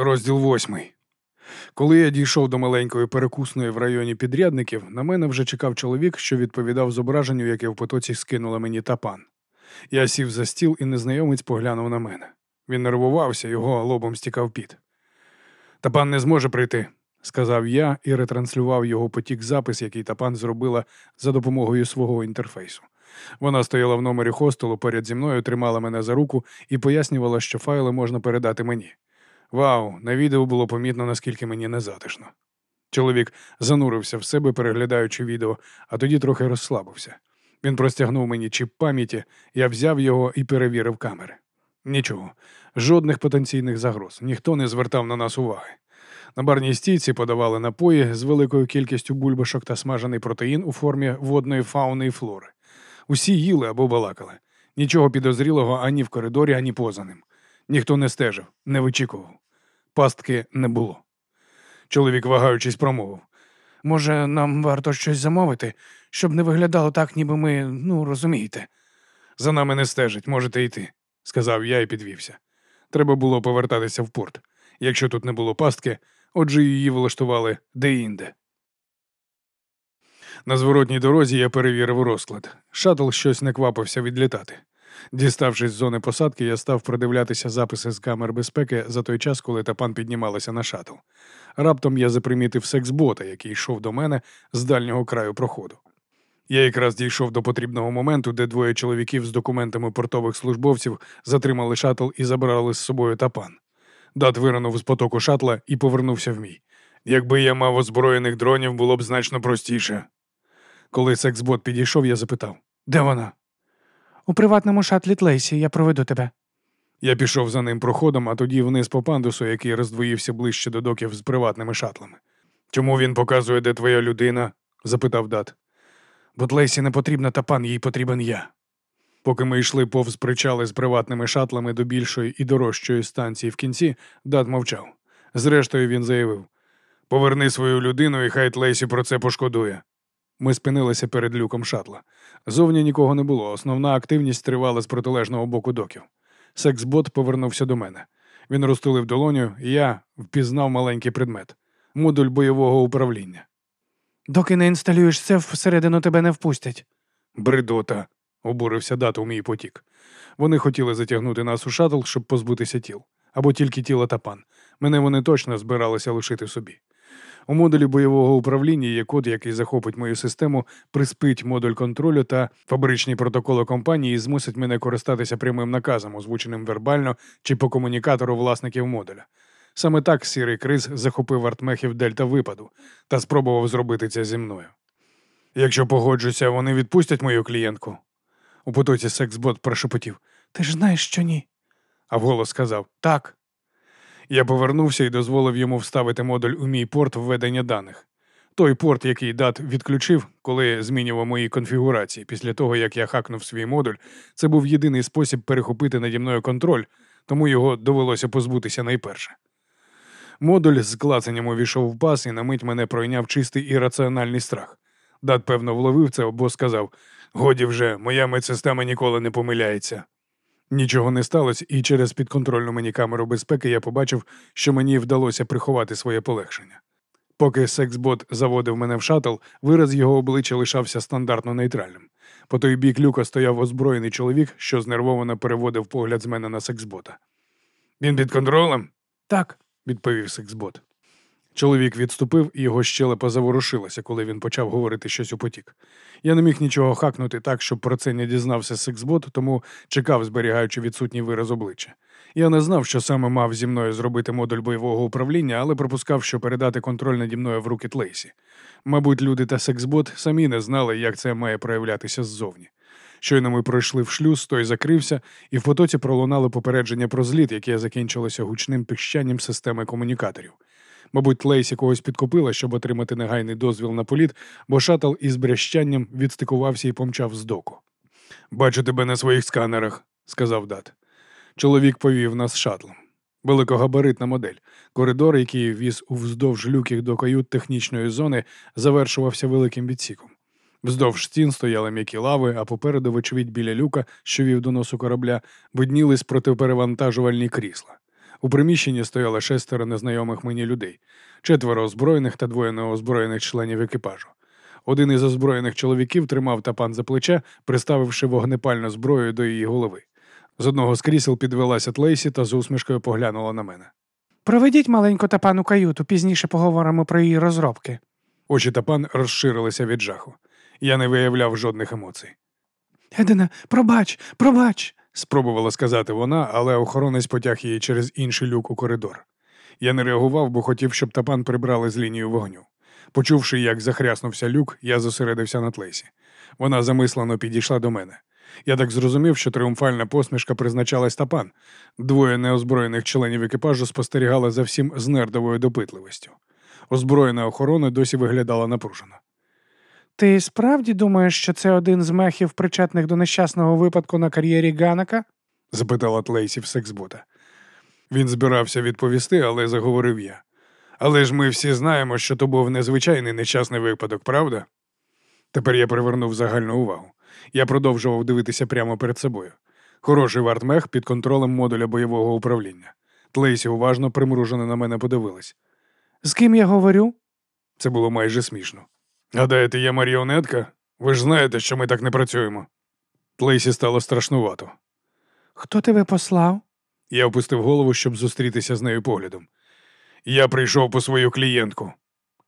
Розділ восьмий. Коли я дійшов до маленької перекусної в районі підрядників, на мене вже чекав чоловік, що відповідав зображенню, яке в потоці скинула мені тапан. Я сів за стіл, і незнайомець поглянув на мене. Він нервувався, його лобом стікав піт. Тапан не зможе прийти, сказав я і ретранслював його потік запис, який Тапан зробила за допомогою свого інтерфейсу. Вона стояла в номері хостелу поряд зі мною, тримала мене за руку і пояснювала, що файли можна передати мені. Вау, на відео було помітно, наскільки мені незатишно. Чоловік занурився в себе, переглядаючи відео, а тоді трохи розслабився. Він простягнув мені чіп пам'яті, я взяв його і перевірив камери. Нічого, жодних потенційних загроз, ніхто не звертав на нас уваги. На барній стійці подавали напої з великою кількістю бульбашок та смажений протеїн у формі водної фауни і флори. Усі їли або балакали. Нічого підозрілого ані в коридорі, ані поза ним. Ніхто не стежив, не вичікував. Пастки не було. Чоловік, вагаючись, промовив. Може, нам варто щось замовити, щоб не виглядало так, ніби ми, ну, розумієте. За нами не стежить, можете йти, сказав я і підвівся. Треба було повертатися в порт. Якщо тут не було пастки, отже її влаштували де-інде. На зворотній дорозі я перевірив розклад. Шатл щось не квапився відлітати. Діставшись з зони посадки, я став продивлятися записи з камер безпеки за той час, коли Тапан піднімалася на шатл. Раптом я запримітив секс-бота, який йшов до мене з дальнього краю проходу. Я якраз дійшов до потрібного моменту, де двоє чоловіків з документами портових службовців затримали шатл і забрали з собою Тапан. Дат виринув з потоку шатла і повернувся в мій. Якби я мав озброєних дронів, було б значно простіше. Коли секс-бот підійшов, я запитав Де вона? У приватному шатлі Тлейсі я проведу тебе. Я пішов за ним проходом, а тоді вниз по пандусу, який роздвоївся ближче до доків з приватними шатлами. Чому він показує, де твоя людина? запитав Дат. Бо Тлейсі не потрібна та пан, їй потрібен я. Поки ми йшли повз причали з приватними шатлами до більшої і дорожчої станції в кінці, Дат мовчав. Зрештою, він заявив Поверни свою людину, і хай Тлейсі про це пошкодує. Ми спинилися перед люком шатла. Зовні нікого не було. Основна активність тривала з протилежного боку доків. Сексбот повернувся до мене. Він розтулив долоню, і я впізнав маленький предмет модуль бойового управління. Доки не інсталюєш це, всередину тебе не впустять. Бредота, обурився дату мій потік. Вони хотіли затягнути нас у шатл, щоб позбутися тіл. Або тільки тіло Тапан. Мене вони точно збиралися лишити собі. У модулі бойового управління є код, який захопить мою систему, приспить модуль контролю та фабричні протоколи компанії і змусить мене коритися прямим наказам, озвученим вербально чи по комунікатору власників модуля. Саме так Сірий Криз захопив артмехів Дельта випаду та спробував зробити це зі мною. Якщо погоджуся, вони відпустять мою клієнтку. У потоці сексбот прошепотів Ти ж знаєш, що ні. А вголос сказав так. Я повернувся і дозволив йому вставити модуль у мій порт введення даних. Той порт, який дат відключив, коли змінював мої конфігурації. Після того, як я хакнув свій модуль, це був єдиний спосіб перехопити наді мною контроль, тому його довелося позбутися найперше. Модуль з клацанням увійшов в пас і на мить мене пройняв чистий і раціональний страх. Дат, певно, вловив це або сказав: Годі вже, моя медсистема ніколи не помиляється. Нічого не сталося, і через підконтрольну мені камеру безпеки я побачив, що мені вдалося приховати своє полегшення. Поки сексбот заводив мене в шатл, вираз його обличчя лишався стандартно нейтральним. По той бік люка стояв озброєний чоловік, що знервовано переводив погляд з мене на сексбота. Він під контролем? Так, відповів сексбот. Чоловік відступив, і його щелепа заворушилася, коли він почав говорити щось у потік. Я не міг нічого хакнути так, щоб про це не дізнався сексбот, тому чекав, зберігаючи відсутній вираз обличчя. Я не знав, що саме мав зі мною зробити модуль бойового управління, але припускав, що передати контроль наді мною в руки Тлейсі. Мабуть, люди та сексбот самі не знали, як це має проявлятися ззовні. Щойно ми пройшли в шлюз, той закрився, і в потоці пролунали попередження про зліт, яке закінчилося гучним піщанням системи комунікаторів. Мабуть, Лейсі когось підкупила, щоб отримати негайний дозвіл на політ, бо шатл із брящанням відстикувався і помчав з доку. Бачу тебе на своїх сканерах, сказав Дат. Чоловік повів нас шатлом. Великогабаритна модель. Коридор, який віз уздовж люків до кают технічної зони, завершувався великим відсіком. Вздовж стін стояли м'які лави, а попереду, вочевидь, біля люка, що вів до носу корабля, виднілись протиперевантажувальні крісла. У приміщенні стояло шестеро незнайомих мені людей, четверо озброєних та двоє неозброєних членів екіпажу. Один із озброєних чоловіків тримав тапан за плече, приставивши вогнепальну зброю до її голови. З одного з крісел підвелася Тлейсі та з усмішкою поглянула на мене. Проведіть маленьку тапану каюту, пізніше поговоримо про її розробки. Очі тапан розширилися від жаху. Я не виявляв жодних емоцій. Едене, пробач, пробач. Спробувала сказати вона, але охоронець потяг її через інший люк у коридор. Я не реагував, бо хотів, щоб тапан прибрали з лінію вогню. Почувши, як захряснувся люк, я зосередився на тлесі. Вона замислено підійшла до мене. Я так зрозумів, що тріумфальна посмішка призначалась тапан. Двоє неозброєних членів екіпажу спостерігали за всім з нердовою допитливістю. Озброєна охорона досі виглядала напружено. Ти справді думаєш, що це один з мехів, причетних до нещасного випадку на кар'єрі Ганака? запитала Тлейсі в сексбота. Він збирався відповісти, але заговорив я. Але ж ми всі знаємо, що то був незвичайний нещасний випадок, правда? Тепер я привернув загальну увагу. Я продовжував дивитися прямо перед собою. Хороший вартмех під контролем модуля бойового управління. Тлейсі уважно примружено на мене подивилась. З ким я говорю? Це було майже смішно. Гадаєте, я маріонетка? Ви ж знаєте, що ми так не працюємо. Тлейсі стало страшнувато. Хто тебе послав? Я опустив голову, щоб зустрітися з нею поглядом. Я прийшов по свою клієнтку.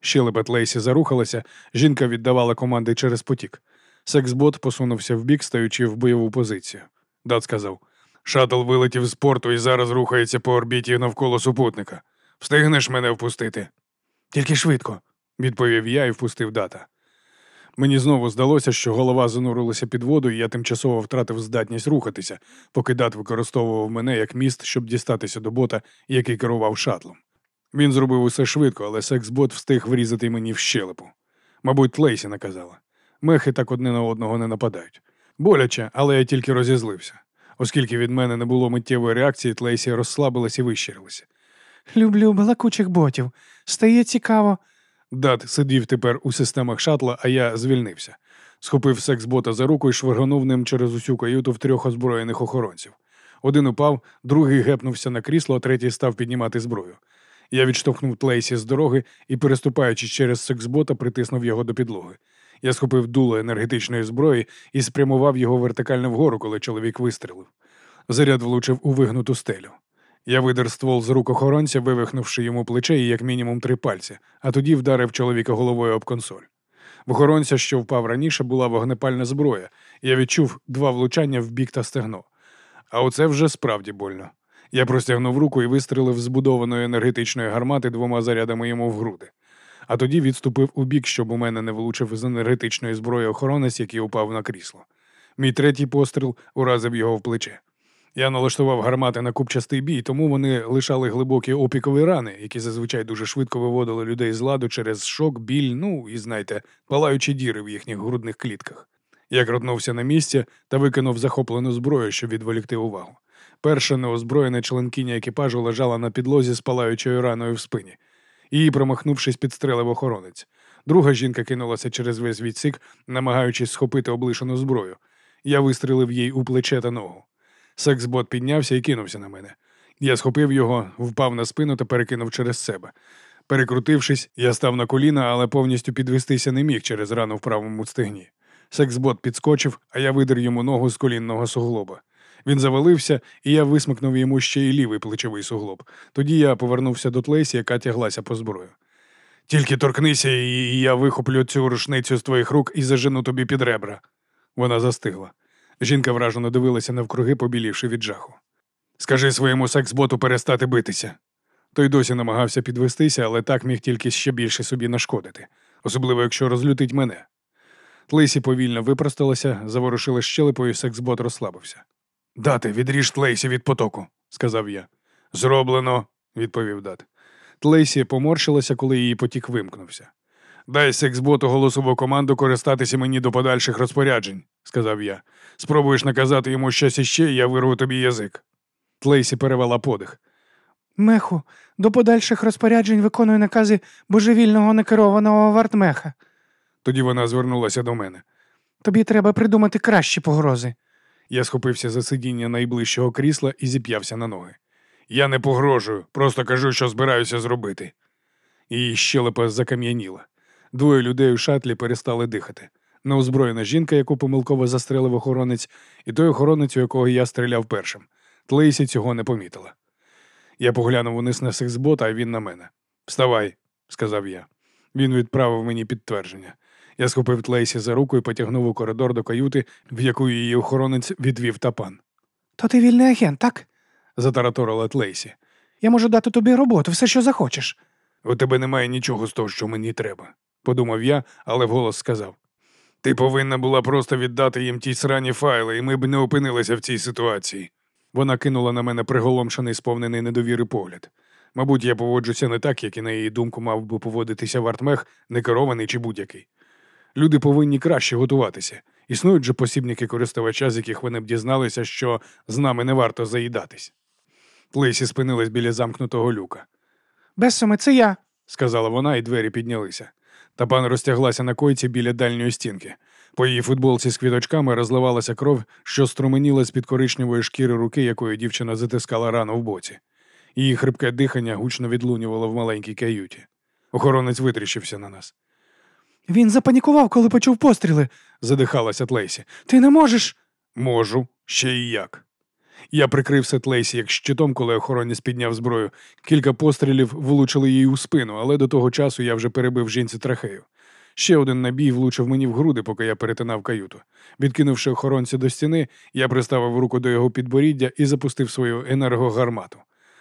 Щелепа Тлейсі зарухалася, жінка віддавала команди через потік. Сексбот посунувся вбік, стаючи в бойову позицію. Дат сказав: Шатл вилетів з порту і зараз рухається по орбіті навколо супутника. Встигнеш мене впустити? Тільки швидко, відповів я і впустив дата. Мені знову здалося, що голова занурилася під воду, і я тимчасово втратив здатність рухатися, поки дат використовував мене як міст, щоб дістатися до бота, який керував шатлом. Він зробив усе швидко, але секс-бот встиг врізати мені в щелепу. Мабуть, Лейсі наказала. Мехи так одне на одного не нападають. Боляче, але я тільки розізлився. Оскільки від мене не було миттєвої реакції, Тлейсі розслабилась і вищирилася. Люблю балакучих ботів. Стає цікаво. Дат сидів тепер у системах шатла, а я звільнився. Схопив секс-бота за руку і швирганув ним через усю каюту в трьох озброєних охоронців. Один упав, другий гепнувся на крісло, а третій став піднімати зброю. Я відштовхнув Тлейсі з дороги і, переступаючи через секс-бота, притиснув його до підлоги. Я схопив дуло енергетичної зброї і спрямував його вертикально вгору, коли чоловік вистрелив. Заряд влучив у вигнуту стелю. Я видер ствол з рук охоронця, вивихнувши йому плече і як мінімум три пальці, а тоді вдарив чоловіка головою об консоль. В охоронця, що впав раніше, була вогнепальна зброя. Я відчув два влучання в бік та стегно. А оце вже справді больно. Я простягнув руку і вистрелив збудованої енергетичної гармати двома зарядами йому в груди. А тоді відступив у бік, щоб у мене не влучив з енергетичної зброї охоронець, який упав на крісло. Мій третій постріл уразив його в плече. Я налаштував гармати на купчастий бій, тому вони лишали глибокі опікові рани, які зазвичай дуже швидко виводили людей з ладу через шок, біль, ну і знаєте, палаючі діри в їхніх грудних клітках. Я крутнувся на місці та викинув захоплену зброю, щоб відволікти увагу. Перша неозброєна членкиня екіпажу лежала на підлозі з палаючою раною в спині. Її, промахнувшись, підстрелив охоронець. Друга жінка кинулася через весь відсік, намагаючись схопити облишену зброю. Я вистрелив їй у плече та ногу. Сексбот піднявся і кинувся на мене. Я схопив його, впав на спину та перекинув через себе. Перекрутившись, я став на коліна, але повністю підвестися не міг через рану в правому стегні. Сексбот підскочив, а я видер йому ногу з колінного суглоба. Він завалився, і я висмикнув йому ще й лівий плечовий суглоб. Тоді я повернувся до Тлейсі, яка тяглася по зброю. Тільки торкнися, і я вихоплю цю рушницю з твоїх рук і зажену тобі під ребра. Вона застигла. Жінка вражено дивилася навкруги, побілівши від жаху. Скажи своєму секс-боту перестати битися. Той досі намагався підвестися, але так міг тільки ще більше собі нашкодити, особливо якщо розлютить мене. Тлейсі повільно випросталася, заворушила щелепою, секс-бот розслабився. Дати, відріж Тлейсі від потоку, сказав я. Зроблено, відповів Дат. Тлейсі поморщилася, коли її потік вимкнувся. Дай секс-боту голосову команду користатися мені до подальших розпоряджень, сказав я. Спробуєш наказати йому щось іще, і я вирву тобі язик. Тлейсі перевела подих. Меху, до подальших розпоряджень виконую накази божевільного некерованого вартмеха. Тоді вона звернулася до мене. Тобі треба придумати кращі погрози. Я схопився за сидіння найближчого крісла і зіп'явся на ноги. Я не погрожую, просто кажу, що збираюся зробити. Її щелепа закам'яніла. Двоє людей у шатлі перестали дихати. Неозброєна жінка, яку помилково застрелив охоронець, і той охоронець, у якого я стріляв першим. Тлейсі цього не помітила. Я поглянув униз на сексбота, а він на мене. Вставай, сказав я. Він відправив мені підтвердження. Я схопив Тлейсі за руку і потягнув у коридор до каюти, в яку її охоронець відвів тапан. То ти вільний агент, так? Затараторила Тлейсі. Я можу дати тобі роботу, все, що захочеш. У тебе немає нічого з того, що мені треба, подумав я, але вголос сказав. Ти повинна була просто віддати їм ті срані файли, і ми б не опинилися в цій ситуації. Вона кинула на мене приголомшений, сповнений недовіри погляд. Мабуть, я поводжуся не так, як і на її думку мав би поводитися вартмех, не керований чи будь-який. Люди повинні краще готуватися. Існують же посібники користувача, з яких вони б дізналися, що з нами не варто заїдатись. Лисі спинилась біля замкнутого люка. Бесоме, це я. сказала вона, і двері піднялися. Та пан розтяглася на койці біля дальньої стінки. По її футболці з квіточками розливалася кров, що струменіла з під коричневої шкіри руки, якою дівчина затискала рану в боці. Її хрипке дихання гучно відлунювало в маленькій каюті. Охоронець витріщився на нас. Він запанікував, коли почув постріли, задихалася Тлейсі. Ти не можеш. Можу, ще й як. Я прикрив Сетлейсі як щитом, коли охоронець підняв зброю. Кілька пострілів влучили їй у спину, але до того часу я вже перебив жінці трахею. Ще один набій влучив мені в груди, поки я перетинав каюту. Відкинувши охоронця до стіни, я приставив руку до його підборіддя і запустив свою енергогармату.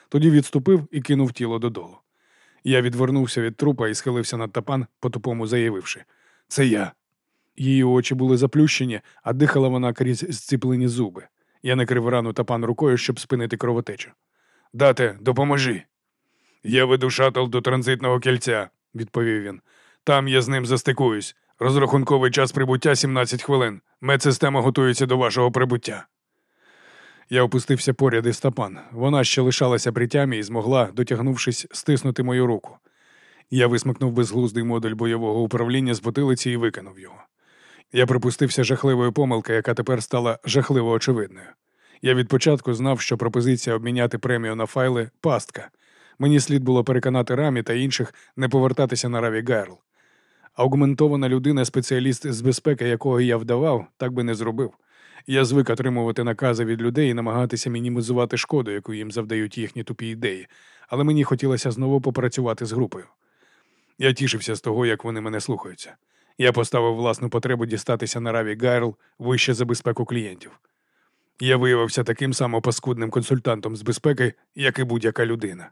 Тоді відступив і кинув тіло додолу. Я відвернувся від трупа і схилився над тапан, по-тупому заявивши Це я. Її очі були заплющені, а дихала вона крізь зціплені зуби. Я накрив рану тапан рукою, щоб спинити кровотечу. Дате, допоможи. Я веду шатл до транзитного кільця, відповів він. Там я з ним застикуюсь. Розрахунковий час прибуття 17 хвилин. Медсистема готується до вашого прибуття. Я опустився поряд із тапан. Вона ще лишалася при тямі і змогла, дотягнувшись, стиснути мою руку. Я висмикнув безглуздий модуль бойового управління з потилиці і викинув його. Я припустився жахливої помилки, яка тепер стала жахливо очевидною. Я від початку знав, що пропозиція обміняти премію на файли пастка. Мені слід було переконати рамі та інших не повертатися на раві Гайрл. Аугментована людина, спеціаліст з безпеки, якого я вдавав, так би не зробив. Я звик отримувати накази від людей і намагатися мінімізувати шкоду, яку їм завдають їхні тупі ідеї, але мені хотілося знову попрацювати з групою. Я тішився з того, як вони мене слухаються. Я поставив власну потребу дістатися на раві Гайрл вище за безпеку клієнтів. Я виявився таким самопаскудним консультантом з безпеки, як і будь-яка людина.